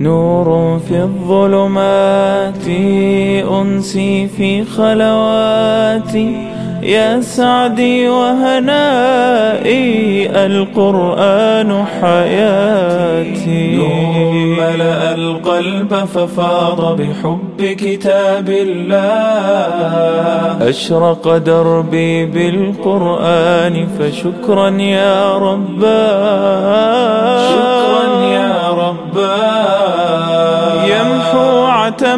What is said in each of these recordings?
نور في الظلمات أنسي في خلواتي يا سعدي وهنائي القرآن حياتي. نور ملأ القلب ففاض بحب كتاب الله. أشرق دربي بالقرآن فشكرا يا رباه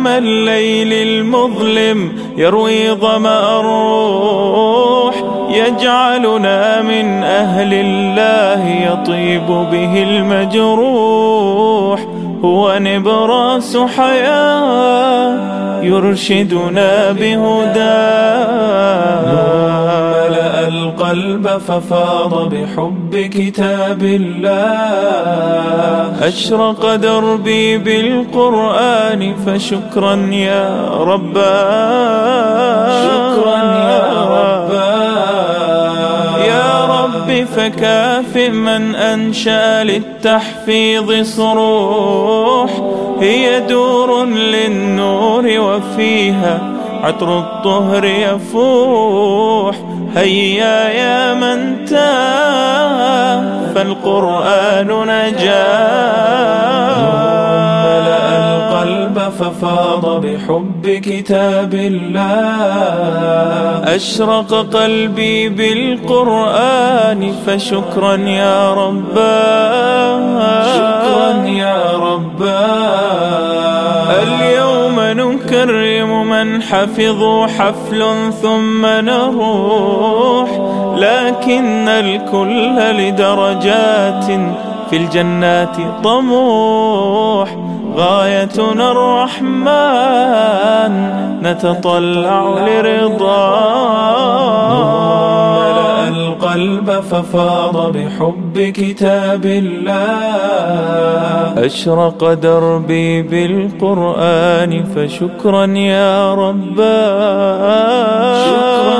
عتم الليل المظلم يروي ظمأ الروح يجعلنا من أهل الله يطيب به المجروح. هو نبراس حياة يرشدنا بهداه ملأ القلب ففاض بحب كتاب الله. أشرق دربي بالقرآن فشكرا يا رباه شكرا يا رباه يا رب فكافئ من أنشأ للتحفيظ صروح. هي دور للنور وفيها عطر الطهر يفوح. هيا يا فالقرآن نجاه ملأ القلب ففاض بحب كتاب الله. أشرق قلبي بالقرآن فشكرا يا رباه شكرا يا رباه اليوم نكرم من حفظوا حفل ثم نروح لكن الكل لدرجات في الجنات طموح غايتنا الرحمن نتطلع لرضاه ملأ القلب ففاض بحب كتاب الله. أشرق دربي بالقرآن فشكرا يا رباه شكرا